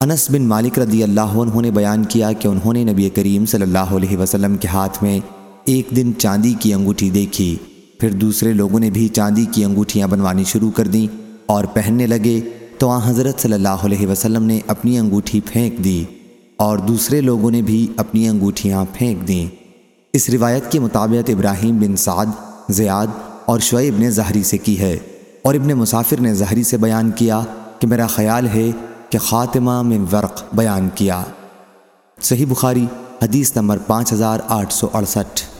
انس بن مالک رضی اللہ عنہ نے بیان کیا کہ انہوں نے نبی کریم صلی اللہ علیہ وسلم کے ہاتھ میں ایک دن چاندی کی انگوٹھی دیکھی۔ پھر دوسرے لوگوں نے بھی چاندی کی انگوٹھیاں بنوانی شروع کر دیں اور پہننے لگے تو آن حضرت صلی اللہ علیہ وسلم نے اپنی انگوٹھی پھینک دی اور دوسرے لوگوں نے بھی اپنی انگوٹھیاں پھینک دیں۔ اس روایت کی مطابق ابراہیم بن سعد، زیاد اور شعیب نے ظہری سے کی ہے اور ابن مسافر نے ظہری سے بیان کیا کہ میرا خیال ہے کہ خاتمہ میں ورق بیان کیا۔ صحیح بخاری، حدیث نمبر پانچ ہزار آٹھ سو اڑسٹھ۔